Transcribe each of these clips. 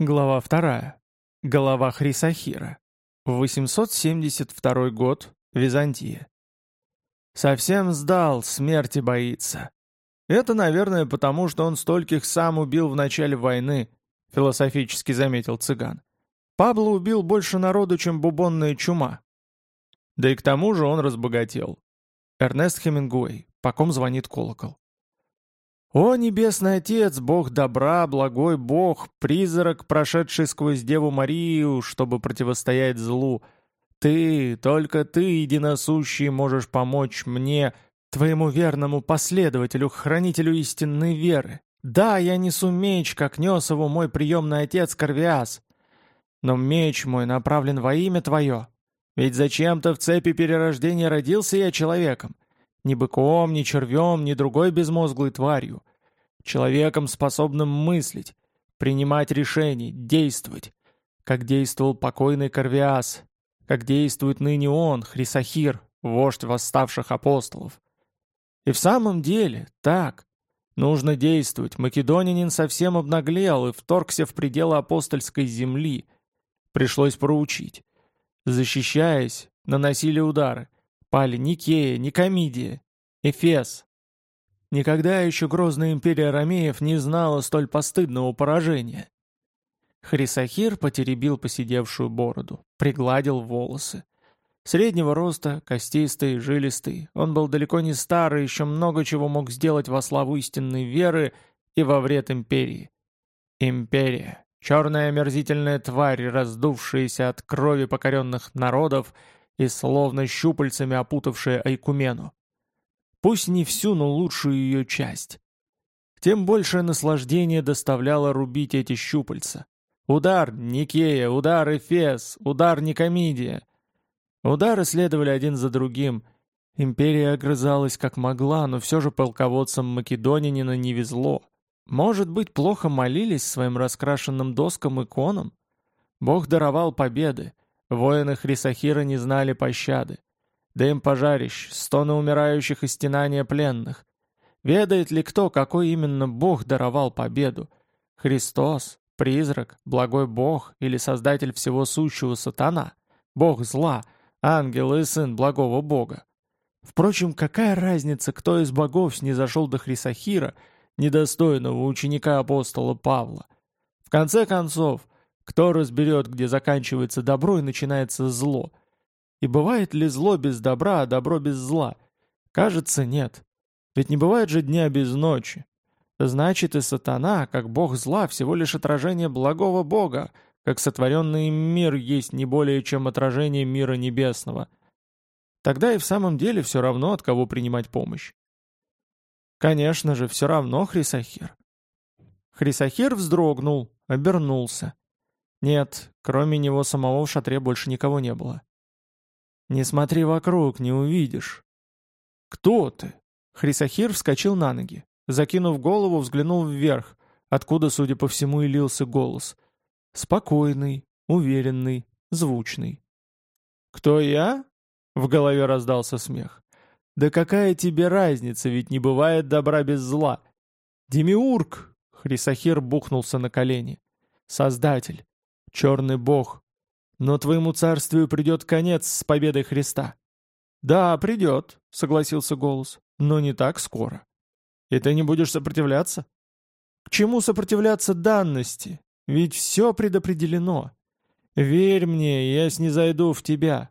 Глава 2. Голова Хрисахира. 872 год. Византия. Совсем сдал, смерти боится. Это, наверное, потому, что он стольких сам убил в начале войны, философически заметил цыган. Пабло убил больше народу, чем бубонная чума. Да и к тому же он разбогател. Эрнест Хемингуэй. По ком звонит колокол? «О, Небесный Отец, Бог добра, благой Бог, призрак, прошедший сквозь Деву Марию, чтобы противостоять злу, Ты, только Ты, единосущий, можешь помочь мне, Твоему верному последователю, хранителю истинной веры. Да, я несу меч, как нес его мой приемный отец Корвиас, но меч мой направлен во имя Твое. Ведь зачем-то в цепи перерождения родился я человеком, ни быком, ни червем, ни другой безмозглой тварью. Человеком, способным мыслить, принимать решения, действовать. Как действовал покойный Корвиас, как действует ныне он, Хрисахир, вождь восставших апостолов. И в самом деле, так. Нужно действовать. Македонянин совсем обнаглел и вторгся в пределы апостольской земли. Пришлось проучить. Защищаясь, наносили удары. Пали Никея, Никомидия, Эфес. Никогда еще грозная империя Ромеев не знала столь постыдного поражения. Хрисахир потеребил посидевшую бороду, пригладил волосы. Среднего роста, костистый, жилистый, он был далеко не старый, еще много чего мог сделать во славу истинной веры и во вред империи. Империя, черная омерзительная тварь, раздувшаяся от крови покоренных народов и словно щупальцами опутавшая Айкумену. Пусть не всю, но лучшую ее часть. Тем большее наслаждение доставляло рубить эти щупальца. Удар Никея, удар Эфес, удар Никомидия. Удары следовали один за другим. Империя огрызалась как могла, но все же полководцам Македонянина не везло. Может быть, плохо молились своим раскрашенным доскам иконам? Бог даровал победы, Воины Хрисахира не знали пощады. Дым пожарищ, стоны умирающих и стенания пленных. Ведает ли кто, какой именно Бог даровал победу? Христос, призрак, благой Бог или Создатель всего сущего сатана? Бог зла, ангел и сын благого Бога? Впрочем, какая разница, кто из богов снизошел до Хрисахира, недостойного ученика апостола Павла? В конце концов, кто разберет, где заканчивается добро и начинается зло? И бывает ли зло без добра, а добро без зла? Кажется, нет. Ведь не бывает же дня без ночи. Значит, и сатана, как бог зла, всего лишь отражение благого бога, как сотворенный мир есть не более чем отражение мира небесного. Тогда и в самом деле все равно, от кого принимать помощь. Конечно же, все равно Хрисахир. Хрисахир вздрогнул, обернулся. Нет, кроме него самого в шатре больше никого не было. «Не смотри вокруг, не увидишь». «Кто ты?» Хрисахир вскочил на ноги. Закинув голову, взглянул вверх, откуда, судя по всему, и лился голос. Спокойный, уверенный, звучный. «Кто я?» — в голове раздался смех. «Да какая тебе разница, ведь не бывает добра без зла!» «Демиург!» — Хрисахир бухнулся на колени. «Создатель, черный бог. Но твоему царствию придет конец с победой Христа». «Да, придет», — согласился голос, — «но не так скоро». «И ты не будешь сопротивляться?» «К чему сопротивляться данности? Ведь все предопределено. Верь мне, я снизойду в тебя».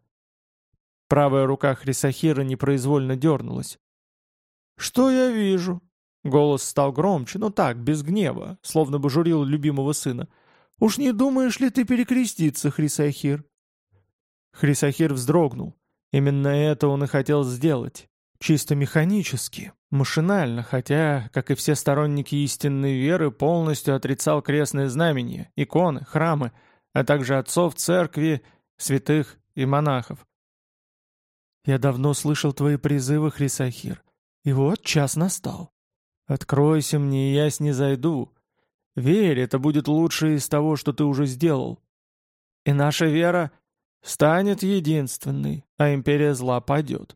Правая рука Хрисахира непроизвольно дернулась. «Что я вижу?» Голос стал громче, но так, без гнева, словно бы журил любимого сына. «Уж не думаешь ли ты перекреститься, Хрисахир?» Хрисахир вздрогнул. Именно это он и хотел сделать. Чисто механически, машинально, хотя, как и все сторонники истинной веры, полностью отрицал крестные знамения, иконы, храмы, а также отцов церкви, святых и монахов. «Я давно слышал твои призывы, Хрисахир, и вот час настал. Откройся мне, и я снизойду, Верь, это будет лучшее из того, что ты уже сделал. И наша вера станет единственной, а империя зла падет.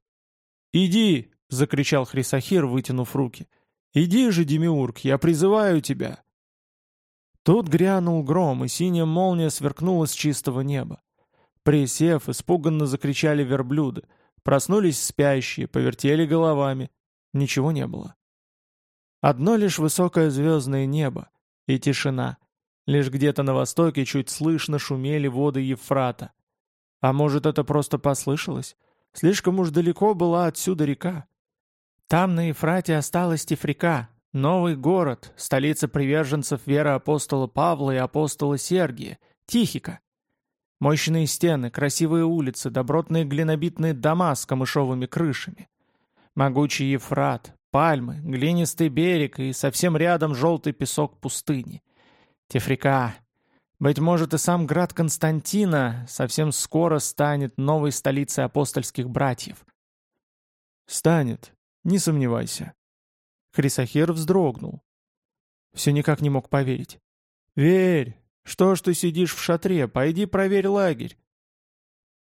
«Иди!» — закричал Хрисахир, вытянув руки. «Иди же, Демиург, я призываю тебя!» Тут грянул гром, и синяя молния сверкнула с чистого неба. Присев, испуганно закричали верблюды. Проснулись спящие, повертели головами. Ничего не было. Одно лишь высокое звездное небо и тишина. Лишь где-то на востоке чуть слышно шумели воды Евфрата. А может, это просто послышалось? Слишком уж далеко была отсюда река. Там на Ефрате осталась Тифрика, новый город, столица приверженцев веры апостола Павла и апостола Сергия, Тихика. Мощные стены, красивые улицы, добротные глинобитные дома с камышовыми крышами. Могучий Ефрат, пальмы, глинистый берег и совсем рядом желтый песок пустыни. Тифрика. Быть может, и сам град Константина совсем скоро станет новой столицей апостольских братьев. Станет, не сомневайся. Хрисахер вздрогнул. Все никак не мог поверить. «Верь! Что ж ты сидишь в шатре? Пойди проверь лагерь!»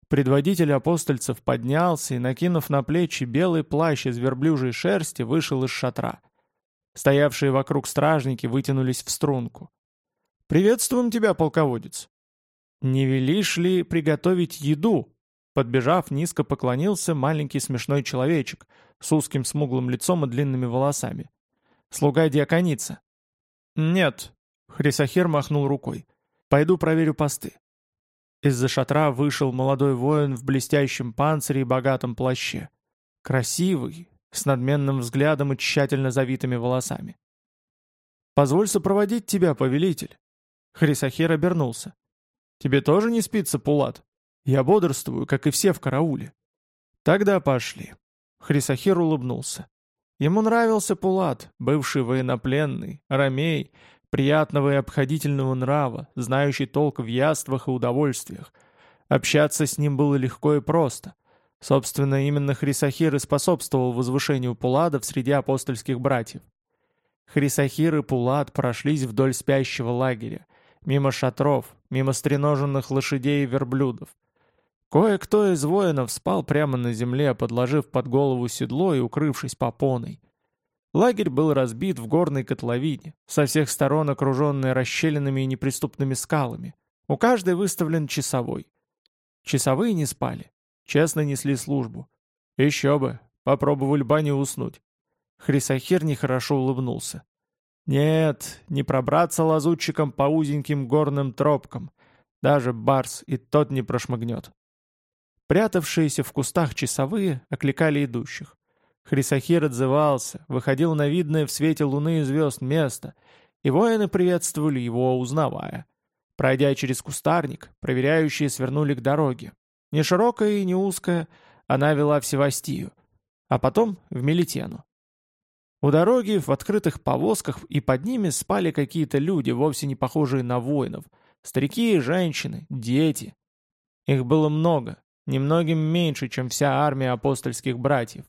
Предводитель апостольцев поднялся и, накинув на плечи белый плащ из верблюжьей шерсти, вышел из шатра. Стоявшие вокруг стражники вытянулись в струнку. «Приветствуем тебя, полководец!» «Не велишь ли приготовить еду?» Подбежав, низко поклонился маленький смешной человечек с узким смуглым лицом и длинными волосами. «Слуга диаконица». «Нет», — Хрисахир махнул рукой. «Пойду проверю посты». Из-за шатра вышел молодой воин в блестящем панцире и богатом плаще. Красивый, с надменным взглядом и тщательно завитыми волосами. «Позволь сопроводить тебя, повелитель». Хрисахир обернулся. «Тебе тоже не спится, Пулат? Я бодрствую, как и все в карауле». «Тогда пошли». Хрисахир улыбнулся. Ему нравился Пулат, бывший военнопленный, ромей, приятного и обходительного нрава, знающий толк в яствах и удовольствиях. Общаться с ним было легко и просто. Собственно, именно Хрисахир и способствовал возвышению Пуладов среди апостольских братьев. Хрисахир и Пулад прошлись вдоль спящего лагеря, мимо шатров, мимо стреноженных лошадей и верблюдов. Кое-кто из воинов спал прямо на земле, подложив под голову седло и укрывшись попоной. Лагерь был разбит в горной котловине, со всех сторон окруженный расщелинами и неприступными скалами. У каждой выставлен часовой. Часовые не спали, честно несли службу. Еще бы, попробовали они уснуть. Хрисахир нехорошо улыбнулся. Нет, не пробраться лазутчиком по узеньким горным тропкам. Даже барс и тот не прошмыгнет. Прятавшиеся в кустах часовые окликали идущих. Хрисахир отзывался, выходил на видное в свете луны и звезд место, и воины приветствовали его, узнавая. Пройдя через кустарник, проверяющие свернули к дороге. Не широкая и не узкая, она вела в Севастию, а потом в Мелитену. У дороги в открытых повозках и под ними спали какие-то люди, вовсе не похожие на воинов. Старики и женщины, дети. Их было много, немногим меньше, чем вся армия апостольских братьев.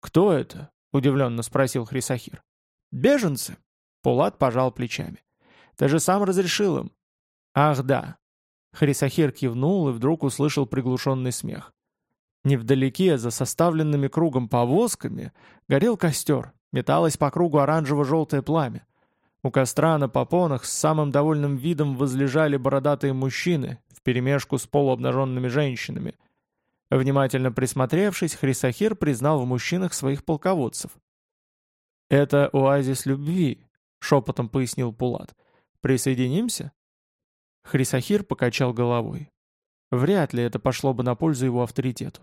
«Кто это?» — удивленно спросил Хрисахир. «Беженцы!» — Пулат пожал плечами. «Ты же сам разрешил им». «Ах, да». Хрисахир кивнул и вдруг услышал приглушенный смех. Невдалеке, за составленными кругом повозками, горел костер, металось по кругу оранжево-желтое пламя. У костра на попонах с самым довольным видом возлежали бородатые мужчины вперемешку с полуобнаженными женщинами. Внимательно присмотревшись, Хрисахир признал в мужчинах своих полководцев. «Это оазис любви», — шепотом пояснил Пулат. «Присоединимся?» Хрисахир покачал головой. Вряд ли это пошло бы на пользу его авторитету.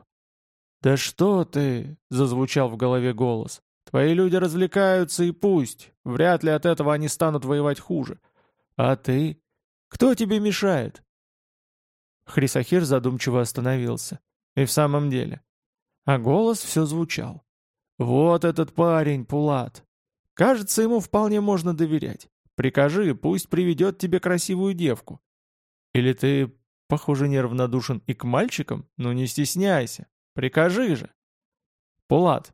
«Да что ты!» — зазвучал в голове голос. «Твои люди развлекаются и пусть. Вряд ли от этого они станут воевать хуже. А ты? Кто тебе мешает?» Хрисахир задумчиво остановился. И в самом деле. А голос все звучал. «Вот этот парень, Пулат. Кажется, ему вполне можно доверять. Прикажи, пусть приведет тебе красивую девку. Или ты Похоже, неравнодушен и к мальчикам? Ну не стесняйся. Прикажи же. Пулат.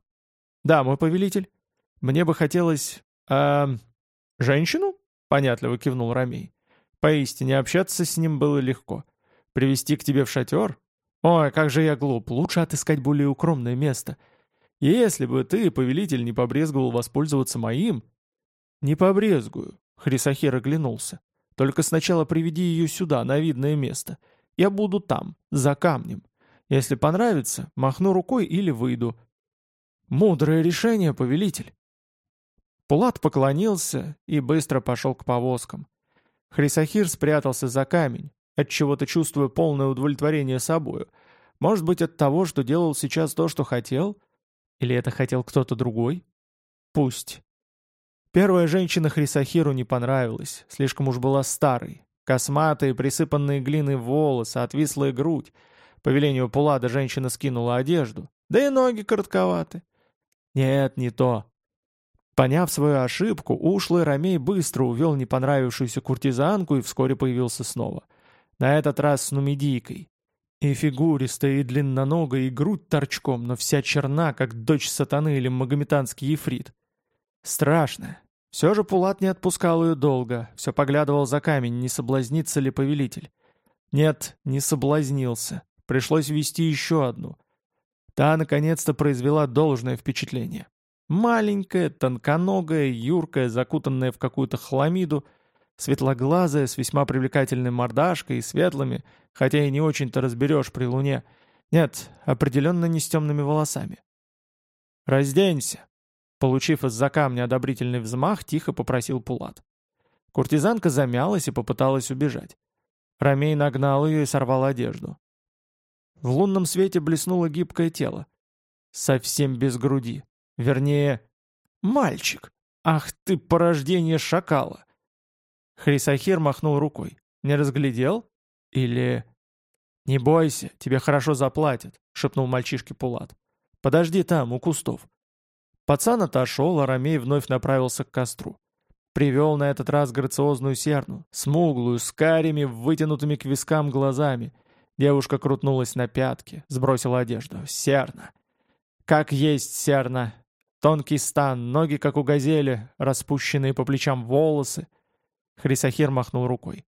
Да, мой повелитель. Мне бы хотелось... А... Женщину? Понятливо кивнул Рамей. Поистине, общаться с ним было легко. Привести к тебе в шатер? Ой, как же я глуп. Лучше отыскать более укромное место. Если бы ты, повелитель, не побрезговал воспользоваться моим... Не побрезгую. Хрисахир оглянулся. «Только сначала приведи ее сюда, на видное место. Я буду там, за камнем. Если понравится, махну рукой или выйду». «Мудрое решение, повелитель!» Пулат поклонился и быстро пошел к повозкам. Хрисахир спрятался за камень, отчего-то чувствуя полное удовлетворение собою. Может быть, от того, что делал сейчас то, что хотел? Или это хотел кто-то другой? Пусть. Первая женщина Хрисахиру не понравилась, слишком уж была старой. Косматые, присыпанные глиной волосы, отвислая грудь. По велению Пулада женщина скинула одежду. Да и ноги коротковаты. Нет, не то. Поняв свою ошибку, ушлый Ромей быстро увел непонравившуюся куртизанку и вскоре появился снова. На этот раз с нумидийкой. И фигуристая, и длинноногая, и грудь торчком, но вся черна, как дочь сатаны или магометанский ефрит. Страшно. Все же Пулат не отпускал ее долго, все поглядывал за камень, не соблазнится ли повелитель. Нет, не соблазнился. Пришлось вести еще одну. Та, наконец-то, произвела должное впечатление. Маленькая, тонконогая, юркая, закутанная в какую-то хламиду, светлоглазая, с весьма привлекательной мордашкой и светлыми, хотя и не очень-то разберешь при луне. Нет, определенно не с темными волосами. «Разденься!» Получив из-за камня одобрительный взмах, тихо попросил Пулат. Куртизанка замялась и попыталась убежать. Ромей нагнал ее и сорвал одежду. В лунном свете блеснуло гибкое тело. Совсем без груди. Вернее, мальчик. Ах ты, порождение шакала! Хрисахир махнул рукой. Не разглядел? Или... «Не бойся, тебе хорошо заплатят», — шепнул мальчишке Пулат. «Подожди там, у кустов». Пацан отошел, а Ромей вновь направился к костру. Привел на этот раз грациозную серну, смуглую, с карими, вытянутыми к вискам глазами. Девушка крутнулась на пятки, сбросила одежду. Серна. Как есть серна. Тонкий стан, ноги, как у газели, распущенные по плечам волосы. Хрисахир махнул рукой.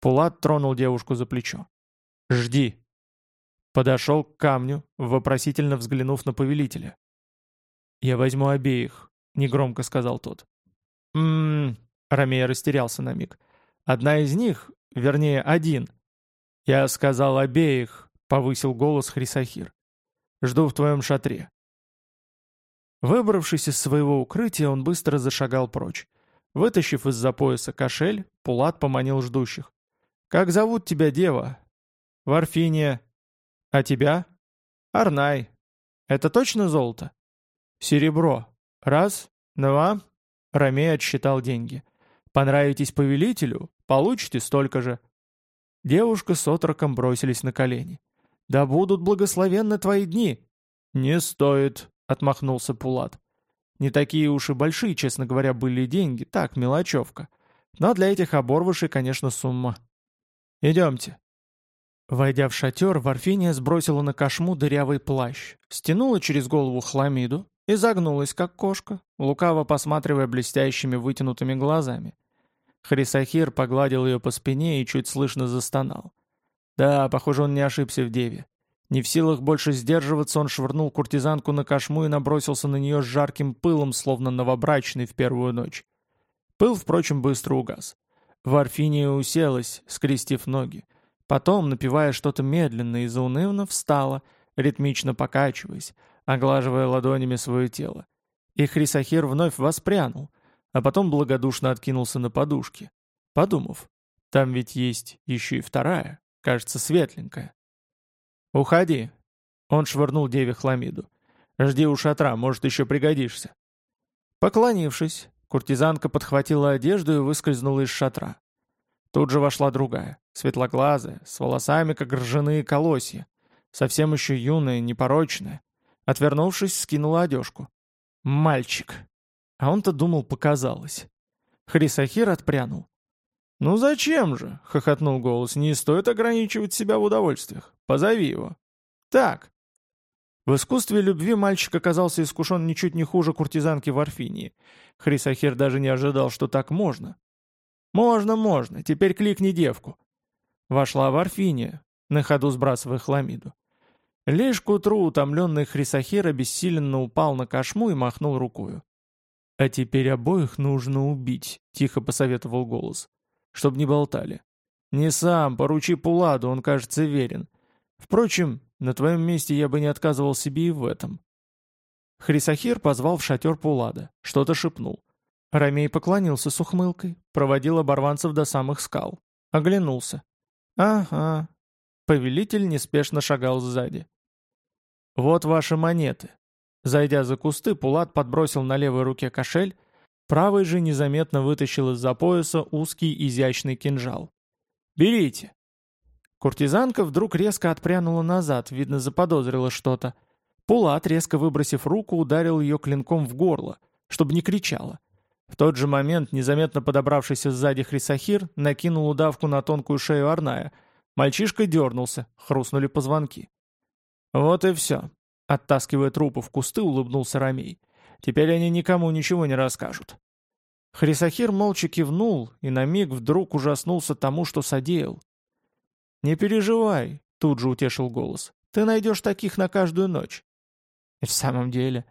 Пулат тронул девушку за плечо. «Жди». Подошел к камню, вопросительно взглянув на повелителя. «Я возьму обеих», — негромко сказал тот. «М-м-м», Ромея растерялся на миг. «Одна из них, вернее, один». «Я сказал обеих», — повысил голос Хрисахир. «Жду в твоем шатре. Выбравшись из своего укрытия, он быстро зашагал прочь. Вытащив из-за пояса кошель, Пулат поманил ждущих. «Как зовут тебя, дева?» «Варфиния». «А тебя?» «Арнай». «Это точно золото?» «Серебро. Раз, два...» Ромей отсчитал деньги. «Понравитесь повелителю? Получите столько же». Девушка с отроком бросились на колени. «Да будут благословенны твои дни!» «Не стоит», — отмахнулся Пулат. «Не такие уж и большие, честно говоря, были деньги, так, мелочевка. Но для этих оборвышей, конечно, сумма. Идемте». Войдя в шатер, Варфиния сбросила на кошму дырявый плащ, стянула через голову хламиду и загнулась, как кошка, лукаво посматривая блестящими вытянутыми глазами. Хрисахир погладил ее по спине и чуть слышно застонал. Да, похоже, он не ошибся в деве. Не в силах больше сдерживаться, он швырнул куртизанку на кошму и набросился на нее с жарким пылом, словно новобрачный в первую ночь. Пыл, впрочем, быстро угас. Варфиния уселась, скрестив ноги. Потом, напивая что-то медленно и заунывно, встала, ритмично покачиваясь, оглаживая ладонями свое тело. И Хрисахир вновь воспрянул, а потом благодушно откинулся на подушки, подумав, там ведь есть еще и вторая, кажется, светленькая. «Уходи!» Он швырнул деве хламиду. «Жди у шатра, может, еще пригодишься». Поклонившись, куртизанка подхватила одежду и выскользнула из шатра. Тут же вошла другая, светлоглазая, с волосами, как ржаные колосья, совсем еще юная, непорочная. Отвернувшись, скинула одежку. «Мальчик!» А он-то думал, показалось. Хрисахир отпрянул. «Ну зачем же?» — хохотнул голос. «Не стоит ограничивать себя в удовольствиях. Позови его». «Так». В искусстве любви мальчик оказался искушен ничуть не хуже куртизанки в Арфинии. Хрисахир даже не ожидал, что так можно. «Можно, можно. Теперь кликни девку». Вошла в Арфиния, на ходу сбрасывая хламиду. Лишь к утру утомленный Хрисахир обессиленно упал на кошму и махнул рукою. «А теперь обоих нужно убить», — тихо посоветовал голос. «Чтоб не болтали. Не сам, поручи Пуладу, он, кажется, верен. Впрочем, на твоем месте я бы не отказывал себе и в этом». Хрисахир позвал в шатер Пулада, что-то шепнул. Ромей поклонился с ухмылкой, проводил оборванцев до самых скал. Оглянулся. «Ага». Повелитель неспешно шагал сзади. «Вот ваши монеты». Зайдя за кусты, Пулат подбросил на левой руке кошель, правой же незаметно вытащил из-за пояса узкий изящный кинжал. «Берите!» Куртизанка вдруг резко отпрянула назад, видно, заподозрила что-то. Пулат, резко выбросив руку, ударил ее клинком в горло, чтобы не кричала. В тот же момент незаметно подобравшийся сзади Хрисахир накинул удавку на тонкую шею Арная. Мальчишка дернулся, хрустнули позвонки. «Вот и все», — оттаскивая трупы в кусты, улыбнулся Ромей. «Теперь они никому ничего не расскажут». Хрисахир молча кивнул и на миг вдруг ужаснулся тому, что содеял. «Не переживай», — тут же утешил голос. «Ты найдешь таких на каждую ночь». В самом деле,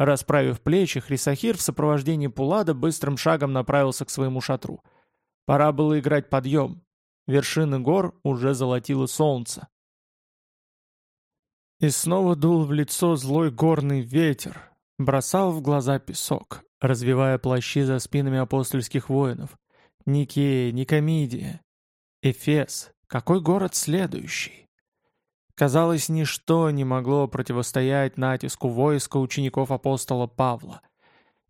Расправив плечи, Хрисахир в сопровождении Пулада быстрым шагом направился к своему шатру. Пора было играть подъем. Вершины гор уже золотило солнце. И снова дул в лицо злой горный ветер, бросал в глаза песок, развивая плащи за спинами апостольских воинов. Никея, Никомидия, Эфес, какой город следующий? Казалось, ничто не могло противостоять натиску войска учеников апостола Павла.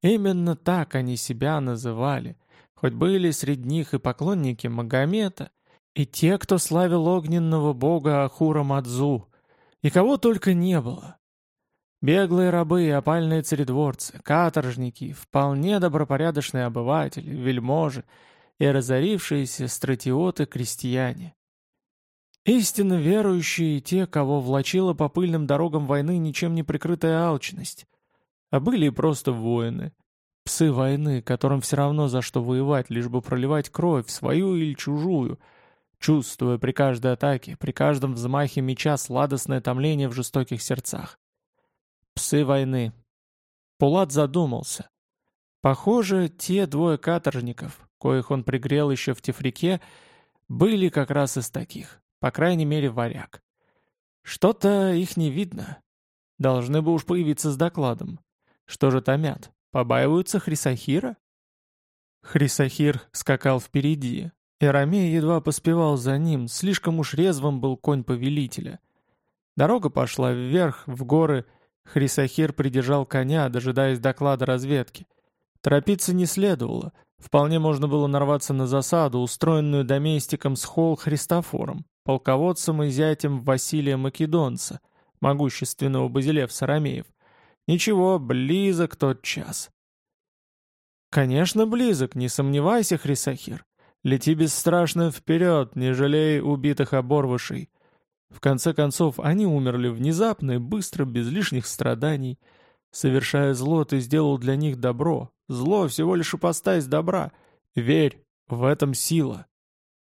Именно так они себя называли, хоть были среди них и поклонники Магомета, и те, кто славил огненного бога Ахура Мадзу, и кого только не было. Беглые рабы и опальные царедворцы, каторжники, вполне добропорядочные обыватели, вельможи и разорившиеся стратиоты-крестьяне. Истинно верующие и те, кого влачила по пыльным дорогам войны ничем не прикрытая алчность. А были и просто воины. Псы войны, которым все равно за что воевать, лишь бы проливать кровь, свою или чужую, чувствуя при каждой атаке, при каждом взмахе меча сладостное томление в жестоких сердцах. Псы войны. Пулат задумался. Похоже, те двое каторжников, коих он пригрел еще в Тефрике, были как раз из таких. По крайней мере, варяг. Что-то их не видно. Должны бы уж появиться с докладом. Что же томят? Побаиваются Хрисахира? Хрисахир скакал впереди. Ирамей едва поспевал за ним, слишком уж резвым был конь повелителя. Дорога пошла вверх, в горы. Хрисахир придержал коня, дожидаясь доклада разведки. Торопиться не следовало. Вполне можно было нарваться на засаду, устроенную доместиком с Холл Христофором полководцем и зятем Василия Македонца, могущественного базилевса Ромеев. Ничего, близок тот час. Конечно, близок, не сомневайся, Хрисахир. Лети бесстрашно вперед, не жалей убитых оборвышей. В конце концов, они умерли внезапно и быстро, без лишних страданий. Совершая зло, ты сделал для них добро. Зло всего лишь ипостась добра. Верь, в этом сила.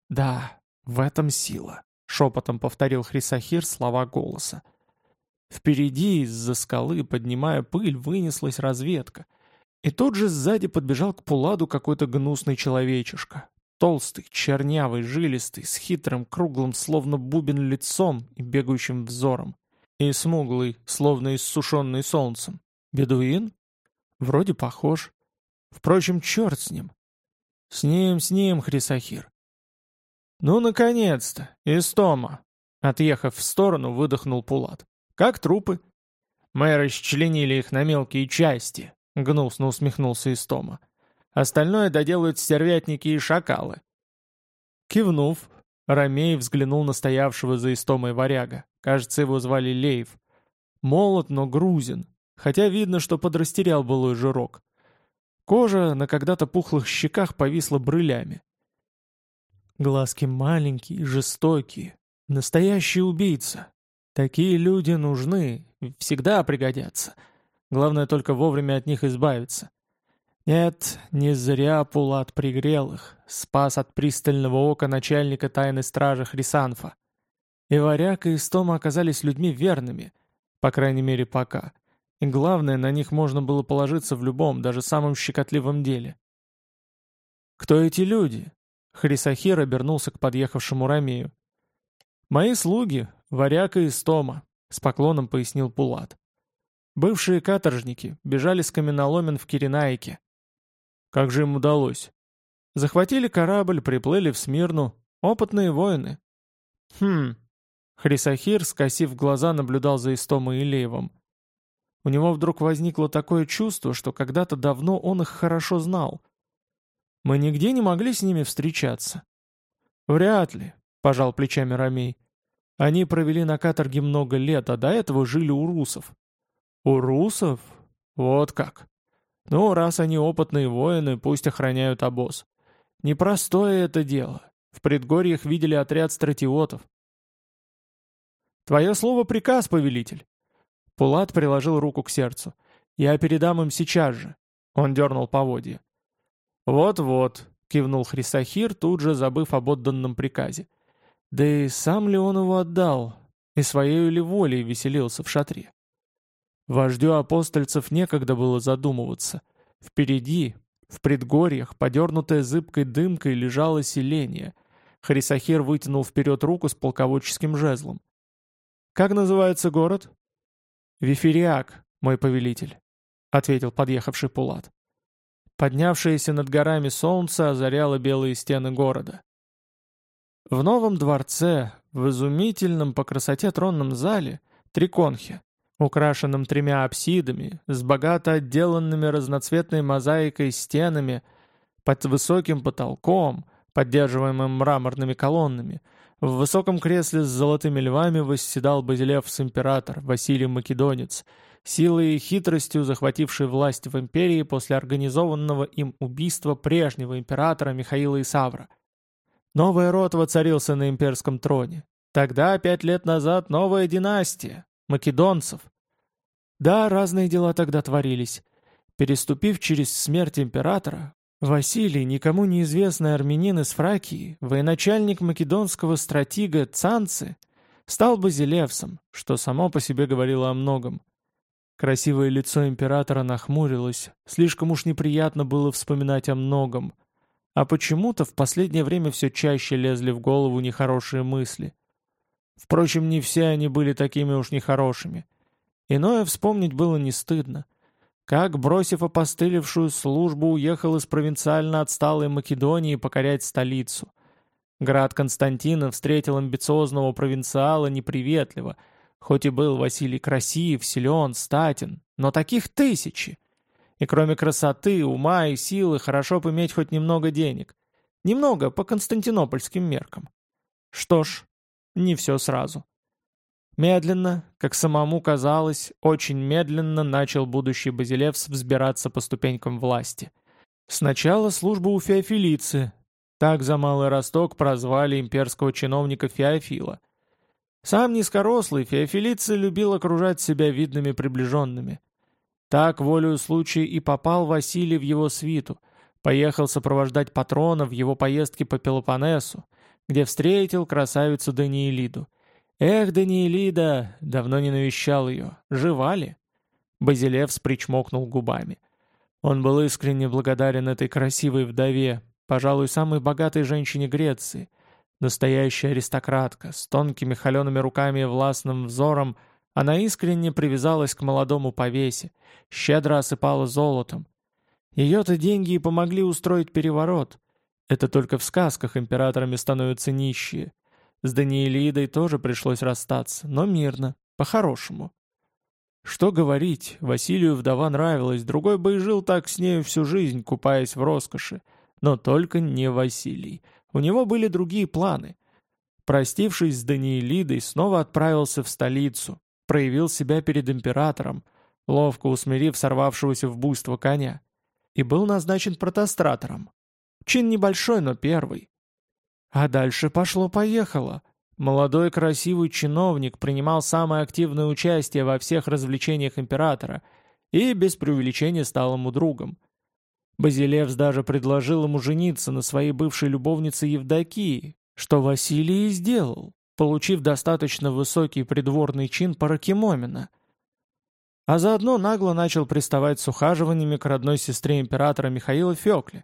Да, в этом сила», — шепотом повторил Хрисахир слова голоса. Впереди, из-за скалы, поднимая пыль, вынеслась разведка. И тут же сзади подбежал к Пуладу какой-то гнусный человечишка. Толстый, чернявый, жилистый, с хитрым, круглым, словно бубен лицом и бегающим взором. И смуглый, словно иссушенный солнцем. Бедуин? Вроде похож. Впрочем, черт с ним. С ним, с ним, Хрисахир. «Ну, наконец-то! Истома!» Отъехав в сторону, выдохнул Пулат. «Как трупы?» «Мы расчленили их на мелкие части», — гнусно усмехнулся Истома. «Остальное доделают стервятники и шакалы». Кивнув, Ромей взглянул на стоявшего за Истомой варяга. Кажется, его звали Лейв. Молод, но грузин, хотя видно, что подрастерял былой жирок. Кожа на когда-то пухлых щеках повисла брылями. Глазки маленькие, жестокие. Настоящий убийца. Такие люди нужны, всегда пригодятся. Главное только вовремя от них избавиться. Нет, не зря Пулат пригрел их, спас от пристального ока начальника тайной стражи Хрисанфа. И Варяг и Истома оказались людьми верными, по крайней мере пока. И главное, на них можно было положиться в любом, даже самом щекотливом деле. «Кто эти люди?» Хрисахир обернулся к подъехавшему Ромею. «Мои слуги, варяка и стома», — с поклоном пояснил Пулат. «Бывшие каторжники бежали с каменоломен в Киренайке. Как же им удалось? Захватили корабль, приплыли в Смирну. Опытные воины». «Хм...» Хрисахир, скосив глаза, наблюдал за Истомой Илеевым. У него вдруг возникло такое чувство, что когда-то давно он их хорошо знал. Мы нигде не могли с ними встречаться. Вряд ли, пожал плечами Ромей. Они провели на каторге много лет, а до этого жили у русов. У русов? Вот как. Ну, раз они опытные воины, пусть охраняют обоз. Непростое это дело. В предгорьях видели отряд стратиотов. «Твое слово приказ, повелитель!» Пулат приложил руку к сердцу. «Я передам им сейчас же». Он дернул поводья. «Вот-вот», — кивнул Хрисахир, тут же забыв об отданном приказе. Да и сам ли он его отдал, и своей ли волей веселился в шатре? Вождю апостольцев некогда было задумываться. Впереди, в предгорьях, подернутое зыбкой дымкой, лежало селение. Хрисахир вытянул вперед руку с полководческим жезлом. «Как называется город?» «Вифериак, мой повелитель», — ответил подъехавший Пулат. Поднявшееся над горами солнце озаряло белые стены города. В новом дворце, в изумительном по красоте тронном зале, Триконхе, украшенном тремя апсидами, с богато отделанными разноцветной мозаикой стенами, под высоким потолком, поддерживаемым мраморными колоннами, в высоком кресле с золотыми львами восседал базилевс-император Василий Македонец — силой и хитростью захвативший власть в империи после организованного им убийства прежнего императора Михаила Исавра. Новый род воцарился на имперском троне. Тогда, пять лет назад, новая династия, македонцев. Да, разные дела тогда творились. Переступив через смерть императора, Василий, никому неизвестный армянин из Фракии, военачальник македонского стратега Цанцы, стал базилевсом, что само по себе говорило о многом. Красивое лицо императора нахмурилось, слишком уж неприятно было вспоминать о многом. А почему-то в последнее время все чаще лезли в голову нехорошие мысли. Впрочем, не все они были такими уж нехорошими. Иное вспомнить было не стыдно. Как, бросив опостылевшую службу, уехал из провинциально отсталой Македонии покорять столицу. Град Константина встретил амбициозного провинциала неприветливо — Хоть и был Василий красив, силен, статен, но таких тысячи. И кроме красоты, ума и силы, хорошо бы иметь хоть немного денег. Немного по константинопольским меркам. Что ж, не все сразу. Медленно, как самому казалось, очень медленно начал будущий Базилевс взбираться по ступенькам власти. Сначала служба у Феофилицы. Так за Малый Росток прозвали имперского чиновника Феофила. Сам низкорослый, Феофилица любил окружать себя видными приближенными. Так, волею случая, и попал Василий в его свиту, поехал сопровождать патрона в его поездке по Пелопоннесу, где встретил красавицу Даниэлиду. «Эх, Даниэлида!» Давно не навещал ее. Жива ли? Базилевс причмокнул губами. Он был искренне благодарен этой красивой вдове, пожалуй, самой богатой женщине Греции, Настоящая аристократка, с тонкими холеными руками и властным взором, она искренне привязалась к молодому повесе, щедро осыпала золотом. Ее-то деньги и помогли устроить переворот. Это только в сказках императорами становятся нищие. С Даниэлидой тоже пришлось расстаться, но мирно, по-хорошему. Что говорить, Василию вдова нравилась, другой бы и жил так с нею всю жизнь, купаясь в роскоши. Но только не Василий — у него были другие планы. Простившись с Даниэлидой, снова отправился в столицу, проявил себя перед императором, ловко усмирив сорвавшегося в буйство коня, и был назначен протостратором. Чин небольшой, но первый. А дальше пошло-поехало. Молодой красивый чиновник принимал самое активное участие во всех развлечениях императора и без преувеличения стал ему другом. Базилевс даже предложил ему жениться на своей бывшей любовнице Евдокии, что Василий и сделал, получив достаточно высокий придворный чин Паракимомина. а заодно нагло начал приставать с ухаживаниями к родной сестре императора Михаила Фекле.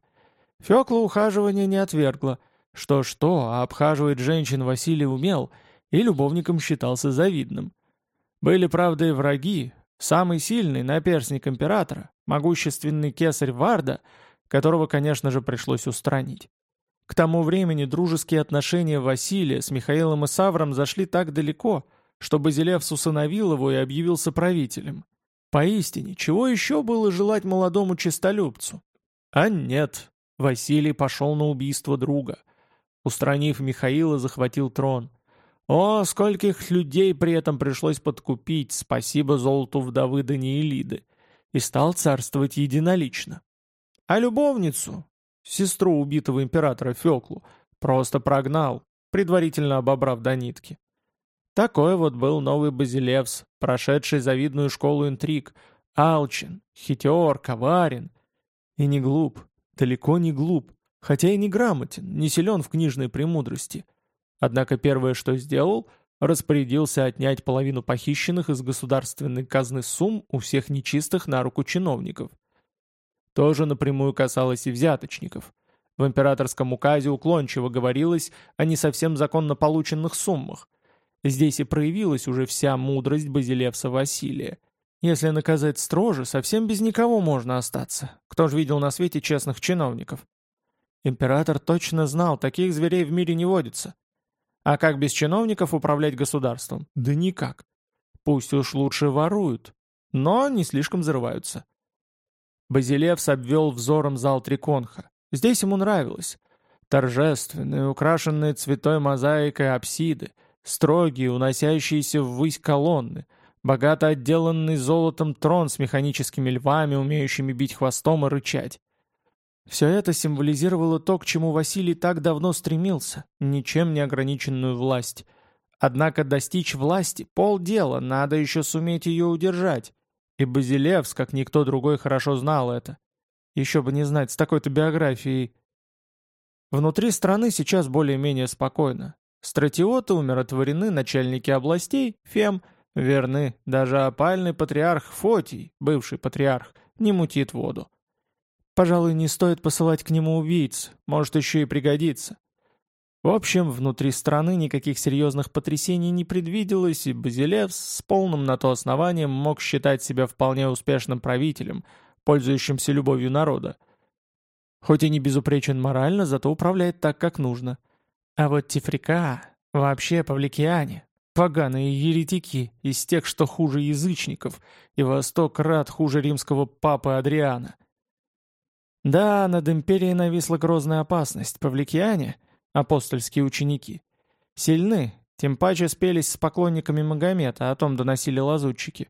Фекла ухаживания не отвергла. Что-что, а обхаживать женщин Василий умел и любовником считался завидным. Были, правда, и враги. Самый сильный наперсник императора, могущественный кесарь Варда, которого, конечно же, пришлось устранить. К тому времени дружеские отношения Василия с Михаилом и Савром зашли так далеко, что Базилевс усыновил его и объявился правителем. Поистине, чего еще было желать молодому честолюбцу? А нет, Василий пошел на убийство друга. Устранив Михаила, захватил трон. О, скольких людей при этом пришлось подкупить, спасибо золоту вдовы Даниэлиды, и стал царствовать единолично. А любовницу, сестру убитого императора Феклу, просто прогнал, предварительно обобрав до нитки. Такой вот был новый Базилевс, прошедший завидную школу интриг, алчен, хитер, коварен. И не глуп, далеко не глуп, хотя и не грамотен, не силен в книжной премудрости. Однако первое, что сделал, распорядился отнять половину похищенных из государственной казны сумм у всех нечистых на руку чиновников. Тоже напрямую касалось и взяточников. В императорском указе уклончиво говорилось о не совсем законно полученных суммах, Здесь и проявилась уже вся мудрость Базилевса Василия. Если наказать строже, совсем без никого можно остаться. Кто же видел на свете честных чиновников? Император точно знал, таких зверей в мире не водится. А как без чиновников управлять государством? Да никак. Пусть уж лучше воруют, но не слишком взрываются. Базилевс обвел взором зал Триконха. Здесь ему нравилось. Торжественные, украшенные цветой мозаикой апсиды — Строгие, уносящиеся ввысь колонны, богато отделанный золотом трон с механическими львами, умеющими бить хвостом и рычать. Все это символизировало то, к чему Василий так давно стремился, ничем не ограниченную власть. Однако достичь власти — полдела, надо еще суметь ее удержать. И Базилевс, как никто другой, хорошо знал это. Еще бы не знать, с такой-то биографией. Внутри страны сейчас более-менее спокойно. Стратиоты умиротворены, начальники областей, фем, верны, даже опальный патриарх Фотий, бывший патриарх, не мутит воду. Пожалуй, не стоит посылать к нему убийц, может еще и пригодится. В общем, внутри страны никаких серьезных потрясений не предвиделось, и Базилевс с полным на то основанием мог считать себя вполне успешным правителем, пользующимся любовью народа. Хоть и не безупречен морально, зато управляет так, как нужно. А вот Тифрика, вообще павликиане, поганые еретики, из тех, что хуже язычников, и во сто крат хуже римского папы Адриана. Да, над империей нависла грозная опасность. Павликиане, апостольские ученики, сильны, тем паче спелись с поклонниками Магомета, о том доносили лазутчики.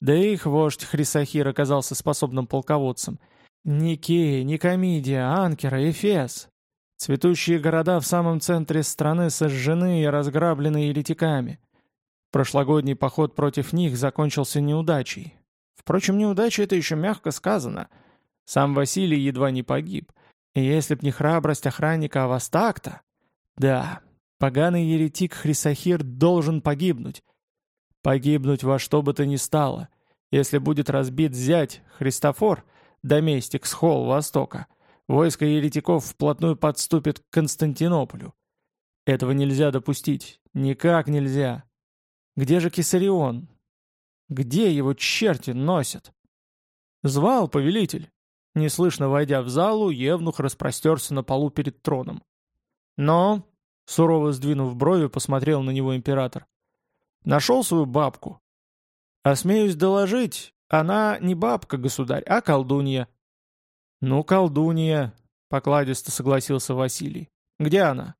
Да и их вождь Хрисахир оказался способным полководцем. Никея, Никомидия, Анкера, Эфес Цветущие города в самом центре страны сожжены и разграблены еретиками. Прошлогодний поход против них закончился неудачей. Впрочем, неудача — это еще мягко сказано. Сам Василий едва не погиб. И если б не храбрость охранника Авастакта... Да, поганый еретик Хрисахир должен погибнуть. Погибнуть во что бы то ни стало. Если будет разбит зять Христофор, доместик с холл Востока, Войско еретиков вплотную подступит к Константинополю. Этого нельзя допустить. Никак нельзя. Где же Кесарион? Где его черти носят? Звал повелитель. Неслышно войдя в залу, Евнух распростерся на полу перед троном. Но, сурово сдвинув брови, посмотрел на него император. Нашел свою бабку. Осмеюсь доложить, она не бабка, государь, а колдунья. «Ну, колдунья», — покладисто согласился Василий. «Где она?»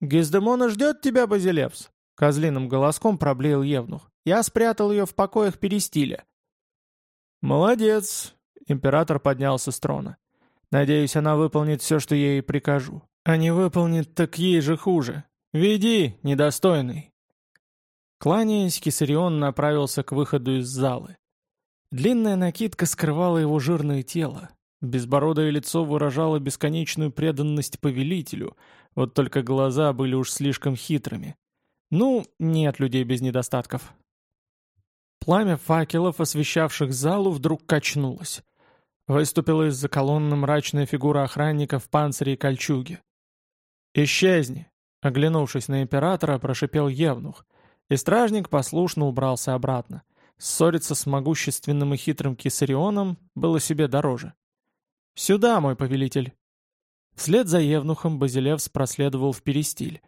«Гездемона ждет тебя, Базилевс», — козлиным голоском проблеял Евнух. «Я спрятал ее в покоях Перестиля». «Молодец», — император поднялся с трона. «Надеюсь, она выполнит все, что я ей прикажу. А не выполнит, так ей же хуже. Веди, недостойный». Кланяясь, Кисарион направился к выходу из залы. Длинная накидка скрывала его жирное тело, Безбородое лицо выражало бесконечную преданность повелителю, вот только глаза были уж слишком хитрыми. Ну, нет людей без недостатков. Пламя факелов, освещавших залу, вдруг качнулось. Выступила из-за колонны мрачная фигура охранника в панцире и кольчуге. «Исчезни!» — оглянувшись на императора, прошипел Евнух, и стражник послушно убрался обратно. Ссориться с могущественным и хитрым Кисарионом было себе дороже. «Сюда, мой повелитель!» Вслед за Евнухом Базилевс проследовал в перестиль,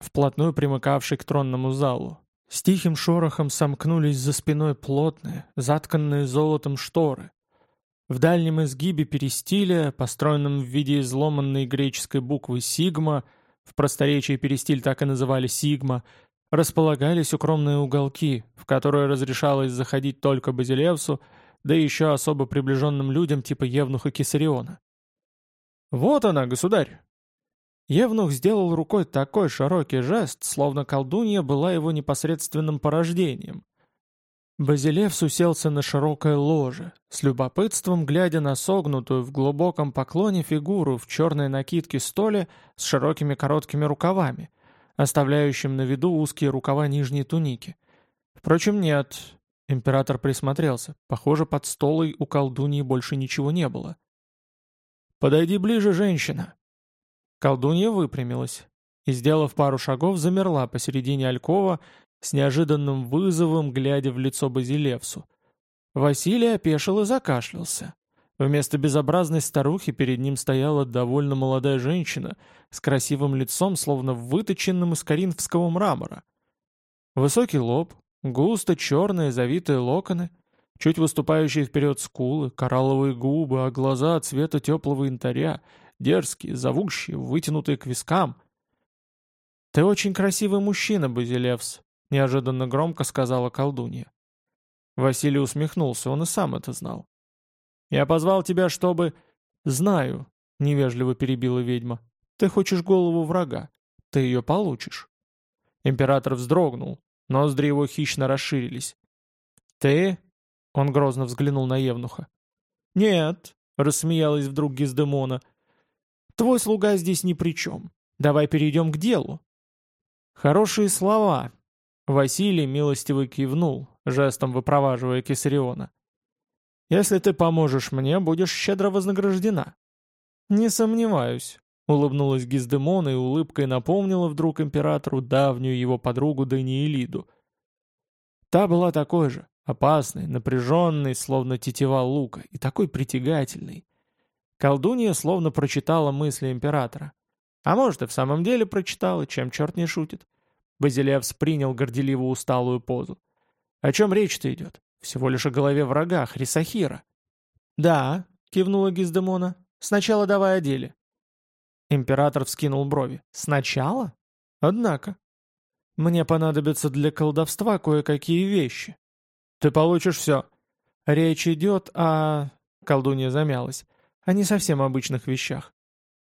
вплотную примыкавший к тронному залу. С тихим шорохом сомкнулись за спиной плотные, затканные золотом шторы. В дальнем изгибе перистиля, построенном в виде изломанной греческой буквы «сигма», в просторечии перистиль так и называли «сигма», располагались укромные уголки, в которые разрешалось заходить только Базилевсу, да еще особо приближенным людям типа Евнуха Кесариона. «Вот она, государь!» Евнух сделал рукой такой широкий жест, словно колдунья была его непосредственным порождением. Базилевс уселся на широкое ложе, с любопытством глядя на согнутую в глубоком поклоне фигуру в черной накидке столе с широкими короткими рукавами, оставляющим на виду узкие рукава нижней туники. Впрочем, нет. Император присмотрелся. Похоже, под столой у колдуньи больше ничего не было. «Подойди ближе, женщина!» Колдунья выпрямилась и, сделав пару шагов, замерла посередине Алькова с неожиданным вызовом, глядя в лицо Базилевсу. Василий опешил и закашлялся. Вместо безобразной старухи перед ним стояла довольно молодая женщина с красивым лицом, словно выточенным из коринфского мрамора. Высокий лоб, густо черные завитые локоны, чуть выступающие вперед скулы, коралловые губы, а глаза цвета теплого янтаря, дерзкие, зовущие, вытянутые к вискам. «Ты очень красивый мужчина, Базилевс», — неожиданно громко сказала колдунья. Василий усмехнулся, он и сам это знал. «Я позвал тебя, чтобы...» «Знаю», — невежливо перебила ведьма. «Ты хочешь голову врага. Ты ее получишь». Император вздрогнул, ноздри его хищно расширились. «Ты?» — он грозно взглянул на Евнуха. «Нет», — рассмеялась вдруг Гиздемона. «Твой слуга здесь ни при чем. Давай перейдем к делу». «Хорошие слова», — Василий милостиво кивнул, жестом выпроваживая Кесариона. Если ты поможешь мне, будешь щедро вознаграждена». «Не сомневаюсь», — улыбнулась Гиздемона и улыбкой напомнила вдруг императору давнюю его подругу Даниэлиду. Та была такой же, опасной, напряженной, словно тетива лука, и такой притягательной. Колдунья словно прочитала мысли императора. А может, и в самом деле прочитала, чем черт не шутит. Базилевс принял горделиво усталую позу. О чем речь-то идет? Всего лишь о голове врага, Хрисахира. «Да», — кивнула Гиздемона, — «сначала давай о деле». Император вскинул брови. «Сначала? Однако. Мне понадобятся для колдовства кое-какие вещи. Ты получишь все. Речь идет о...» Колдунья замялась. «О не совсем обычных вещах».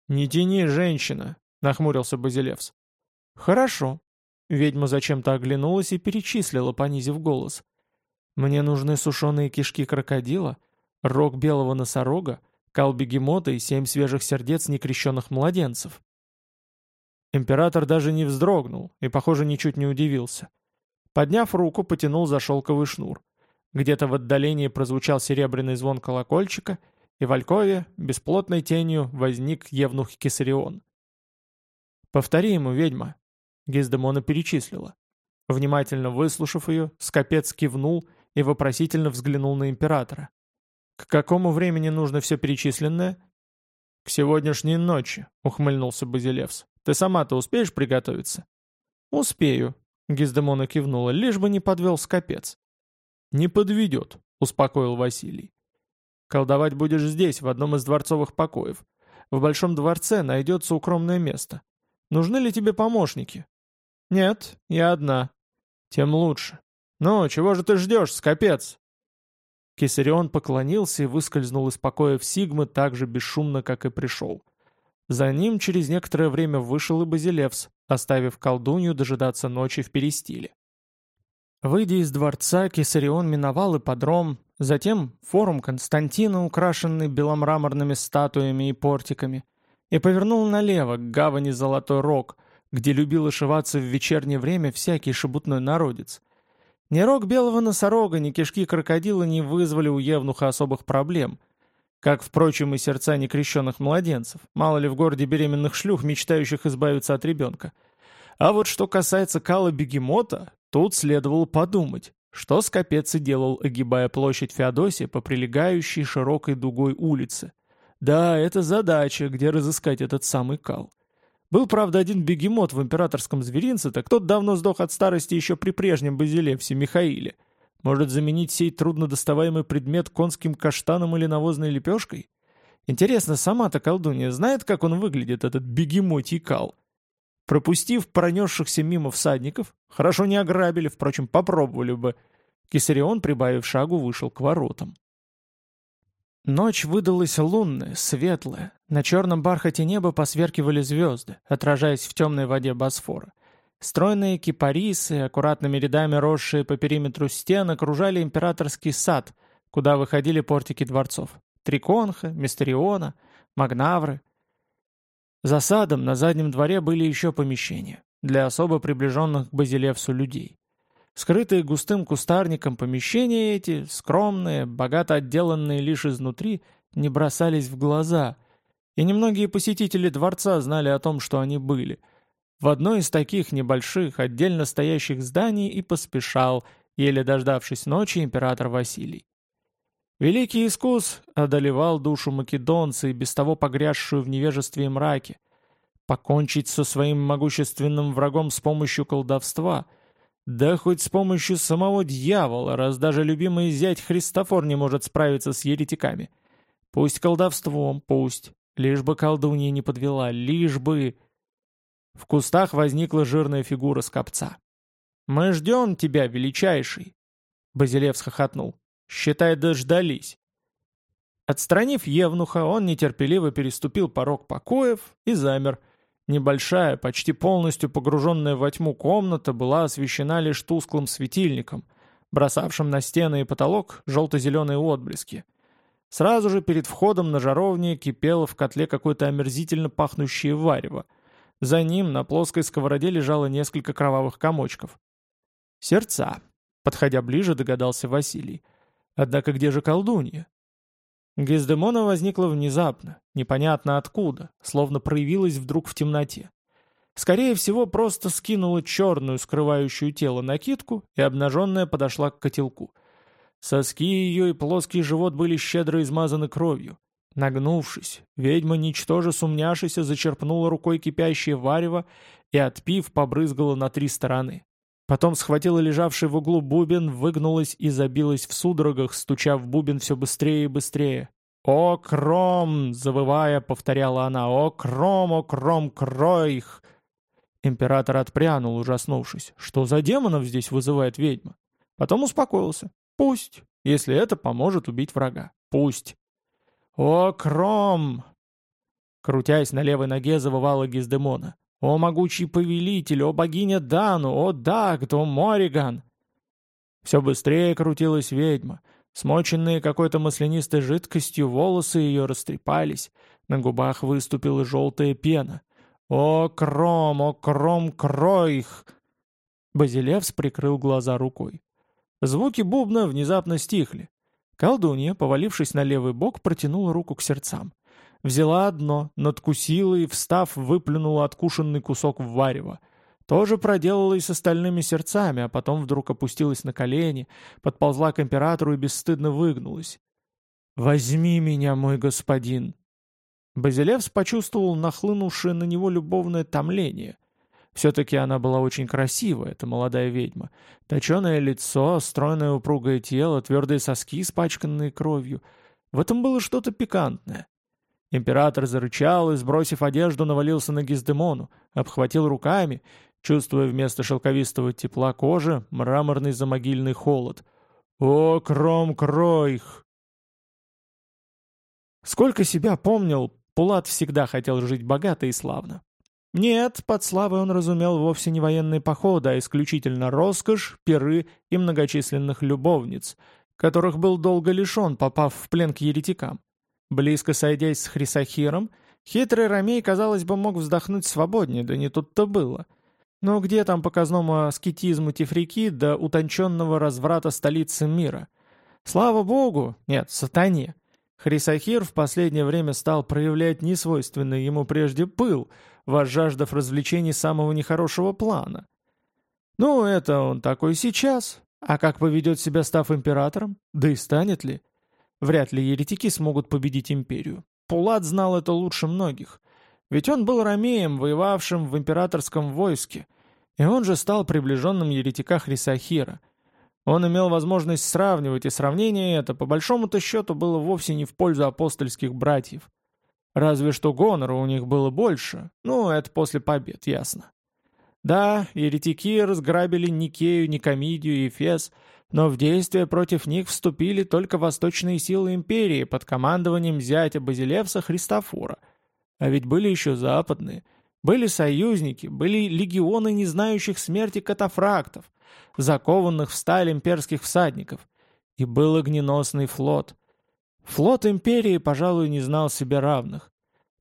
«Не тяни, женщина», — нахмурился Базилевс. «Хорошо». Ведьма зачем-то оглянулась и перечислила, понизив голос. Мне нужны сушеные кишки крокодила, рог белого носорога, кал бегемота и семь свежих сердец некрещенных младенцев. Император даже не вздрогнул и, похоже, ничуть не удивился. Подняв руку, потянул за шелковый шнур. Где-то в отдалении прозвучал серебряный звон колокольчика, и в Алькове, бесплотной тенью, возник Евнух Кесарион. «Повтори ему, ведьма!» Гиздемона перечислила. Внимательно выслушав ее, Скопец кивнул — и вопросительно взглянул на императора. «К какому времени нужно все перечисленное?» «К сегодняшней ночи», — ухмыльнулся Базилевс. «Ты сама-то успеешь приготовиться?» «Успею», — Гиздемона кивнула, — «лишь бы не подвел скопец». «Не подведет», — успокоил Василий. «Колдовать будешь здесь, в одном из дворцовых покоев. В Большом дворце найдется укромное место. Нужны ли тебе помощники?» «Нет, я одна». «Тем лучше. «Ну, чего же ты ждешь, скопец?» Кесарион поклонился и выскользнул из покоев Сигмы так же бесшумно, как и пришел. За ним через некоторое время вышел и Базилевс, оставив колдунью дожидаться ночи в перестиле. Выйдя из дворца, Кесарион миновал ипподром, затем форум Константина, украшенный беломраморными статуями и портиками, и повернул налево к гавани Золотой Рог, где любил ошиваться в вечернее время всякий шебутной народец — Ни рог белого носорога, ни кишки крокодила не вызвали у Евнуха особых проблем, как, впрочем, и сердца некрещенных младенцев, мало ли в городе беременных шлюх, мечтающих избавиться от ребенка. А вот что касается кала бегемота, тут следовало подумать, что Скопец и делал, огибая площадь Феодосия по прилегающей широкой дугой улице. Да, это задача, где разыскать этот самый кал. Был, правда, один бегемот в императорском зверинце, так тот давно сдох от старости еще при прежнем Базилевсе Михаиле. Может заменить сей труднодоставаемый предмет конским каштаном или навозной лепешкой? Интересно, сама-то колдунья знает, как он выглядит, этот бегемотий кал? Пропустив пронесшихся мимо всадников, хорошо не ограбили, впрочем, попробовали бы, Кисарион, прибавив шагу, вышел к воротам. Ночь выдалась лунная, светлая. На черном бархате неба посверкивали звезды, отражаясь в темной воде Босфора. Стройные кипарисы, аккуратными рядами росшие по периметру стен, окружали императорский сад, куда выходили портики дворцов. Триконха, Мистериона, Магнавры. За садом на заднем дворе были еще помещения для особо приближенных к Базилевсу людей. Скрытые густым кустарником помещения эти, скромные, богато отделанные лишь изнутри, не бросались в глаза, и немногие посетители дворца знали о том, что они были. В одно из таких небольших, отдельно стоящих зданий и поспешал, еле дождавшись ночи, император Василий. Великий искус одолевал душу македонца и без того погрязшую в невежестве и мраке. Покончить со своим могущественным врагом с помощью колдовства — да хоть с помощью самого дьявола, раз даже любимый зять Христофор не может справиться с еретиками. Пусть колдовством, пусть. Лишь бы колдунья не подвела, лишь бы... В кустах возникла жирная фигура скопца. «Мы ждем тебя, величайший!» Базилев схохотнул. «Считай, дождались!» Отстранив Евнуха, он нетерпеливо переступил порог покоев и замер — Небольшая, почти полностью погруженная во тьму комната была освещена лишь тусклым светильником, бросавшим на стены и потолок желто-зеленые отблески. Сразу же перед входом на жаровне кипело в котле какое-то омерзительно пахнущее варево. За ним на плоской сковороде лежало несколько кровавых комочков. «Сердца», — подходя ближе, догадался Василий. «Однако где же колдунья? Гездемона возникла внезапно, непонятно откуда, словно проявилась вдруг в темноте. Скорее всего, просто скинула черную, скрывающую тело накидку, и обнаженная подошла к котелку. Соски ее и плоский живот были щедро измазаны кровью. Нагнувшись, ведьма, ничтоже сумняшися, зачерпнула рукой кипящее варево и, отпив, побрызгала на три стороны. Потом схватила лежавший в углу бубен, выгнулась и забилась в судорогах, стуча в бубен все быстрее и быстрее. «О, кром!» — завывая, повторяла она. «О, кром, о, кром, крой их!» Император отпрянул, ужаснувшись. Что за демонов здесь вызывает ведьма? Потом успокоился. Пусть, если это поможет убить врага. Пусть. «О, кром!» Крутясь на левой ноге, завывала Гиздемона. «О могучий повелитель! О богиня Дану! О Дагд! О Мориган!» Все быстрее крутилась ведьма. Смоченные какой-то маслянистой жидкостью волосы ее растрепались, на губах выступила желтая пена. «О, кром! О, кром, крой их!» Базилевс прикрыл глаза рукой. Звуки бубна внезапно стихли. Колдунья, повалившись на левый бок, протянула руку к сердцам. Взяла одно, надкусила и, встав, выплюнула откушенный кусок в варево. Тоже проделала и с остальными сердцами, а потом вдруг опустилась на колени, подползла к императору и бесстыдно выгнулась. «Возьми меня, мой господин!» Базилевс почувствовал нахлынувшее на него любовное томление. Все-таки она была очень красива, эта молодая ведьма. Точеное лицо, стройное упругое тело, твердые соски, испачканные кровью. В этом было что-то пикантное. Император зарычал и, сбросив одежду, навалился на Гиздемону, обхватил руками, чувствуя вместо шелковистого тепла кожи мраморный замогильный холод. «О, кром кройх!» Сколько себя помнил, Пулат всегда хотел жить богато и славно. Нет, под славой он разумел вовсе не военные походы, а исключительно роскошь, пиры и многочисленных любовниц, которых был долго лишен, попав в плен к еретикам. Близко сойдясь с Хрисахиром, хитрый Ромей, казалось бы, мог вздохнуть свободнее, да не тут-то было. Но где там показному аскетизму Тифрики до утонченного разврата столицы мира? Слава богу, нет, сатане. Хрисахир в последнее время стал проявлять несвойственный ему прежде пыл, возжаждав развлечений самого нехорошего плана. Ну, это он такой сейчас. А как поведет себя, став императором? Да и станет ли? Вряд ли еретики смогут победить империю. Пулат знал это лучше многих. Ведь он был ромеем, воевавшим в императорском войске, и он же стал приближенным еретика Хрисахира. Он имел возможность сравнивать, и сравнение это, по большому-то счету, было вовсе не в пользу апостольских братьев. Разве что гонора у них было больше, ну, это после побед, ясно. Да, еретики разграбили Никею, Никомидию и Эфес, но в действие против них вступили только восточные силы империи под командованием зятя Базилевса Христофора – а ведь были еще западные. Были союзники, были легионы не знающих смерти катафрактов, закованных в сталь имперских всадников. И был огненосный флот. Флот империи, пожалуй, не знал себе равных.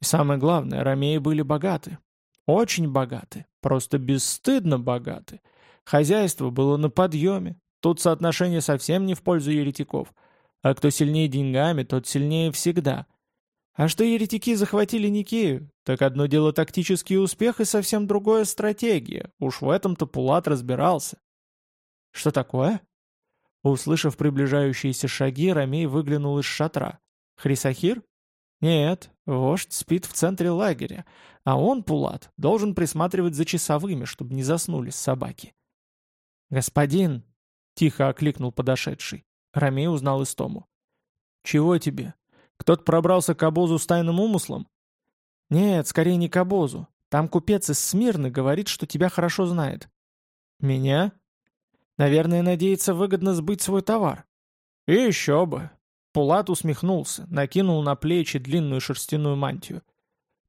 И самое главное, ромеи были богаты. Очень богаты. Просто бесстыдно богаты. Хозяйство было на подъеме. Тут соотношение совсем не в пользу еретиков. А кто сильнее деньгами, тот сильнее всегда — а что еретики захватили Никею, так одно дело тактический успех и совсем другое стратегия. Уж в этом-то Пулат разбирался. Что такое? Услышав приближающиеся шаги, Ромей выглянул из шатра. Хрисахир? Нет, вождь спит в центре лагеря, а он, Пулат, должен присматривать за часовыми, чтобы не заснули собаки. «Господин!» — тихо окликнул подошедший. Ромей узнал Истому. «Чего тебе?» Кто-то пробрался к обозу с тайным умыслом? Нет, скорее не к обозу. Там купец из Смирны говорит, что тебя хорошо знает. Меня? Наверное, надеется выгодно сбыть свой товар. И еще бы. Пулат усмехнулся, накинул на плечи длинную шерстяную мантию.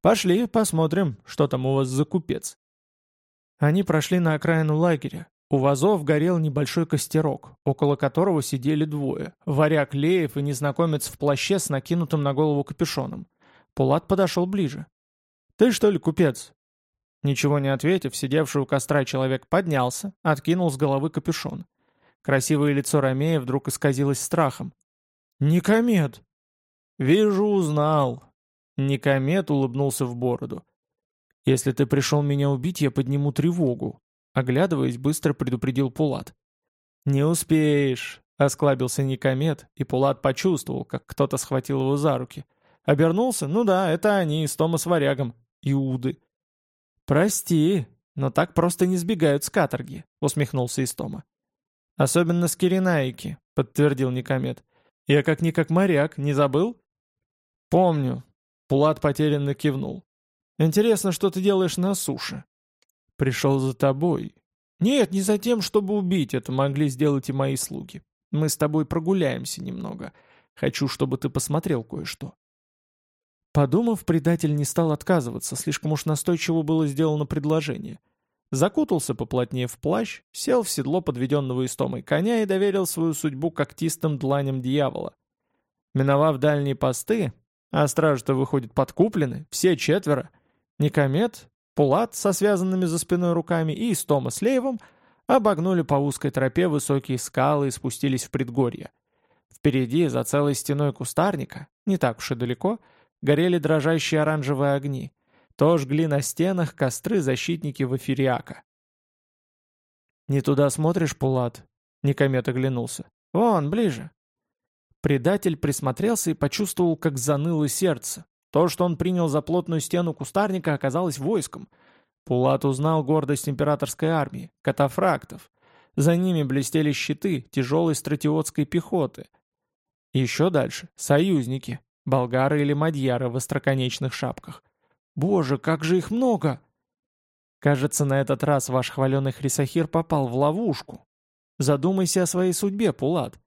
«Пошли, посмотрим, что там у вас за купец». Они прошли на окраину лагеря, у вазов горел небольшой костерок, около которого сидели двое. Варяг Леев и незнакомец в плаще с накинутым на голову капюшоном. Пулат подошел ближе. «Ты что ли купец?» Ничего не ответив, сидевший у костра человек поднялся, откинул с головы капюшон. Красивое лицо Ромея вдруг исказилось страхом. «Никомед!» «Вижу, узнал!» Никомед улыбнулся в бороду. «Если ты пришел меня убить, я подниму тревогу. Оглядываясь, быстро предупредил Пулат. «Не успеешь», — осклабился Никомет, и Пулат почувствовал, как кто-то схватил его за руки. Обернулся, ну да, это они, с Тома с варягом. Иуды. «Прости, но так просто не сбегают с каторги», — усмехнулся Истома. «Особенно с Киренаики», — подтвердил Никомет. «Я как-никак моряк, не забыл?» «Помню», — Пулат потерянно кивнул. «Интересно, что ты делаешь на суше?» Пришел за тобой. Нет, не за тем, чтобы убить, это могли сделать и мои слуги. Мы с тобой прогуляемся немного. Хочу, чтобы ты посмотрел кое-что. Подумав, предатель не стал отказываться, слишком уж настойчиво было сделано предложение. Закутался поплотнее в плащ, сел в седло подведенного истомой коня и доверил свою судьбу когтистым дланям дьявола. Миновав дальние посты, а стражи-то, выходят, подкуплены, все четверо, Никомет, Пулат со связанными за спиной руками и Истома с Леевым обогнули по узкой тропе высокие скалы и спустились в предгорье. Впереди, за целой стеной кустарника, не так уж и далеко, горели дрожащие оранжевые огни. То жгли на стенах костры защитники Вафириака. «Не туда смотришь, Пулат?» — Никомет оглянулся. «Вон, ближе». Предатель присмотрелся и почувствовал, как заныло сердце. То, что он принял за плотную стену кустарника, оказалось войском. Пулат узнал гордость императорской армии, катафрактов. За ними блестели щиты тяжелой стратиотской пехоты. Еще дальше — союзники, болгары или мадьяры в остроконечных шапках. Боже, как же их много! Кажется, на этот раз ваш хваленый Хрисахир попал в ловушку. Задумайся о своей судьбе, Пулат.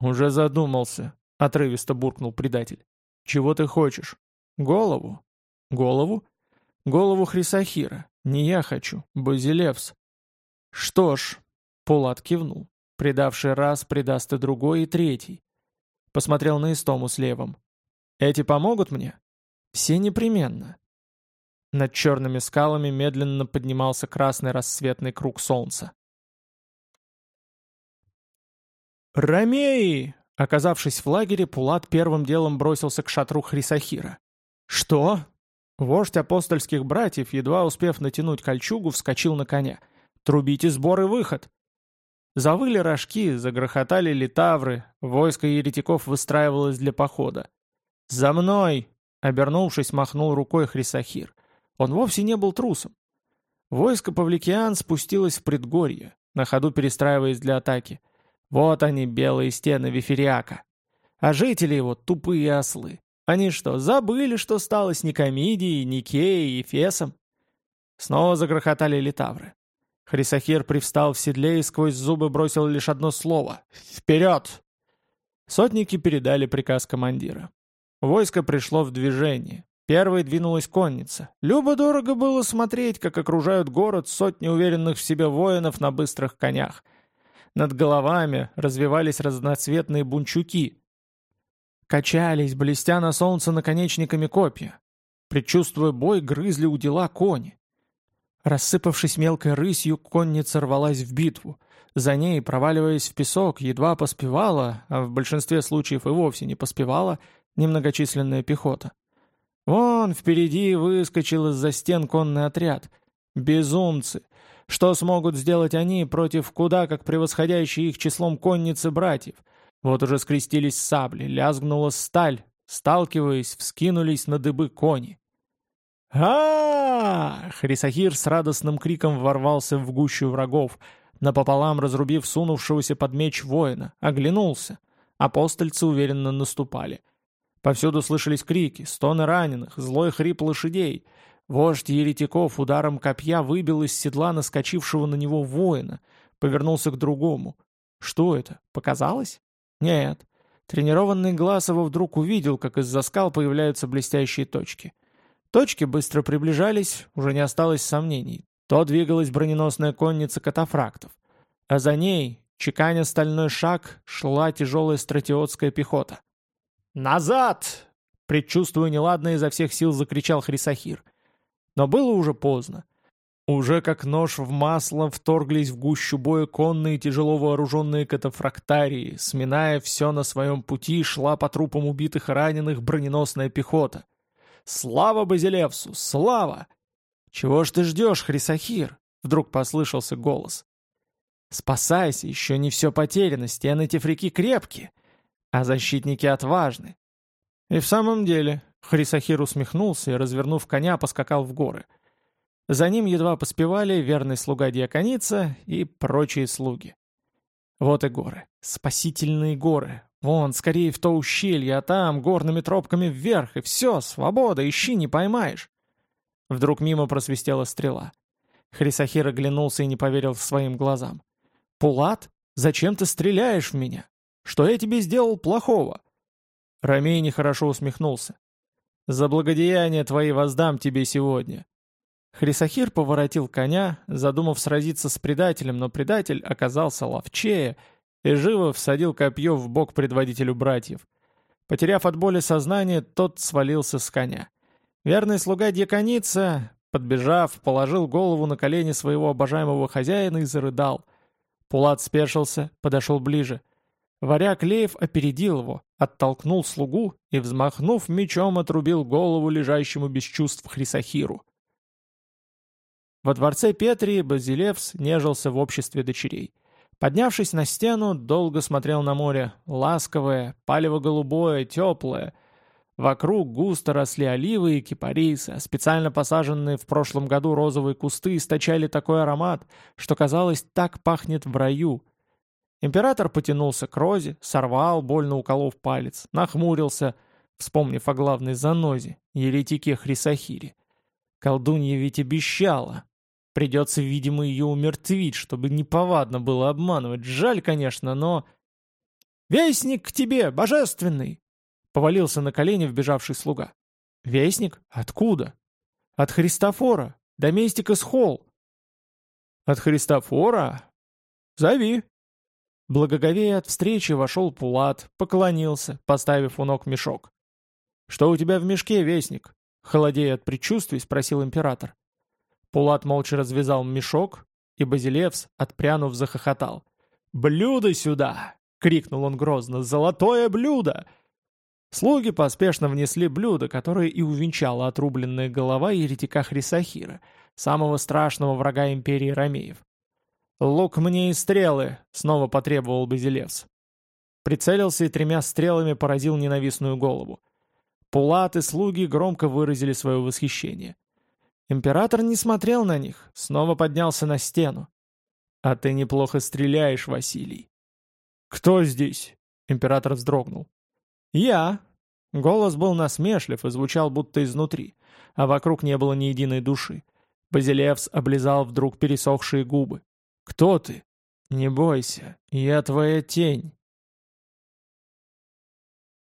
Уже задумался, — отрывисто буркнул предатель. «Чего ты хочешь? Голову? Голову? Голову Хрисахира. Не я хочу, Базилевс». «Что ж», — Пулат кивнул, предавший раз, предаст и другой, и третий. Посмотрел на Истому с левым. «Эти помогут мне?» «Все непременно». Над черными скалами медленно поднимался красный рассветный круг солнца. «Ромеи!» Оказавшись в лагере, Пулат первым делом бросился к шатру Хрисахира. «Что?» Вождь апостольских братьев, едва успев натянуть кольчугу, вскочил на коня. «Трубите сбор и выход!» Завыли рожки, загрохотали литавры, войско еретиков выстраивалось для похода. «За мной!» — обернувшись, махнул рукой Хрисахир. Он вовсе не был трусом. Войско Павликиан спустилось в предгорье, на ходу перестраиваясь для атаки. Вот они, белые стены Вифериака. А жители его — тупые ослы. Они что, забыли, что стало с Никомидией, Никеей и Фесом? Снова загрохотали литавры. Хрисахир привстал в седле и сквозь зубы бросил лишь одно слово «Вперед!». Сотники передали приказ командира. Войско пришло в движение. Первой двинулась конница. Любо-дорого было смотреть, как окружают город сотни уверенных в себе воинов на быстрых конях. Над головами развивались разноцветные бунчуки. Качались, блестя на солнце наконечниками копья. Предчувствуя бой, грызли у дела кони. Рассыпавшись мелкой рысью, конница рвалась в битву. За ней, проваливаясь в песок, едва поспевала, а в большинстве случаев и вовсе не поспевала, немногочисленная пехота. Вон впереди выскочил из-за стен конный отряд. Безумцы! Что смогут сделать они против куда как превосходящей их числом конницы братьев? Вот уже скрестились сабли, лязгнула сталь, сталкиваясь, вскинулись на дыбы кони. А, Хрисахир с радостным криком ворвался в гущу врагов, напополам разрубив сунувшегося под меч воина, оглянулся. Апостольцы уверенно наступали. Повсюду слышались крики, стоны раненых, злой хрип лошадей. Вождь еретиков ударом копья выбил из седла наскочившего на него воина, повернулся к другому. Что это, показалось? Нет. Тренированный глаз его вдруг увидел, как из-за скал появляются блестящие точки. Точки быстро приближались, уже не осталось сомнений. То двигалась броненосная конница катафрактов. А за ней, чеканя стальной шаг, шла тяжелая стратиотская пехота. «Назад!» — предчувствуя неладное изо всех сил, закричал Хрисахир. Но было уже поздно. Уже как нож в масло вторглись в гущу боя конные тяжело вооруженные катафрактарии, сминая все на своем пути, шла по трупам убитых и раненых броненосная пехота. «Слава Базилевсу! Слава!» «Чего ж ты ждешь, Хрисахир?» — вдруг послышался голос. «Спасайся, еще не все потеряно, стены Тефрики крепкие а защитники отважны. И в самом деле, Хрисахир усмехнулся и, развернув коня, поскакал в горы. За ним едва поспевали верный слуга Диаконица и прочие слуги. Вот и горы. Спасительные горы. Вон, скорее в то ущелье, а там горными тропками вверх, и все, свобода, ищи, не поймаешь. Вдруг мимо просвистела стрела. Хрисахир оглянулся и не поверил своим глазам. «Пулат, зачем ты стреляешь в меня? Что я тебе сделал плохого?» Ромей нехорошо усмехнулся. «За благодеяние твои воздам тебе сегодня». Хрисахир поворотил коня, задумав сразиться с предателем, но предатель оказался ловчее и живо всадил копье в бок предводителю братьев. Потеряв от боли сознание, тот свалился с коня. Верный слуга дьяконица, подбежав, положил голову на колени своего обожаемого хозяина и зарыдал. Пулат спешился, подошел ближе. Варяг Леев опередил его, оттолкнул слугу и, взмахнув мечом, отрубил голову лежащему без чувств Хрисахиру. Во дворце Петрии Базилевс нежился в обществе дочерей. Поднявшись на стену, долго смотрел на море, ласковое, палево-голубое, теплое. Вокруг густо росли оливы и кипарисы, а специально посаженные в прошлом году розовые кусты источали такой аромат, что казалось, так пахнет в раю — Император потянулся к розе, сорвал, больно уколов палец, нахмурился, вспомнив о главной занозе, еретике Хрисахире. Колдунья ведь обещала. Придется, видимо, ее умертвить, чтобы неповадно было обманывать. Жаль, конечно, но... «Вестник к тебе, божественный!» Повалился на колени вбежавший слуга. «Вестник? Откуда?» «От Христофора, доместика с холл». «От Христофора? Зови!» Благоговея от встречи вошел Пулат, поклонился, поставив у ног мешок. «Что у тебя в мешке, вестник?» Холодея от предчувствий, спросил император. Пулат молча развязал мешок, и Базилевс, отпрянув, захохотал. «Блюдо сюда!» — крикнул он грозно. «Золотое блюдо!» Слуги поспешно внесли блюдо, которое и увенчало отрубленная голова еретика Хрисахира, самого страшного врага империи Ромеев. «Лук мне и стрелы!» — снова потребовал Базилевс. Прицелился и тремя стрелами поразил ненавистную голову. Пулат и слуги громко выразили свое восхищение. Император не смотрел на них, снова поднялся на стену. «А ты неплохо стреляешь, Василий». «Кто здесь?» — император вздрогнул. «Я». Голос был насмешлив и звучал будто изнутри, а вокруг не было ни единой души. Базилевс облизал вдруг пересохшие губы. «Кто ты?» «Не бойся, я твоя тень».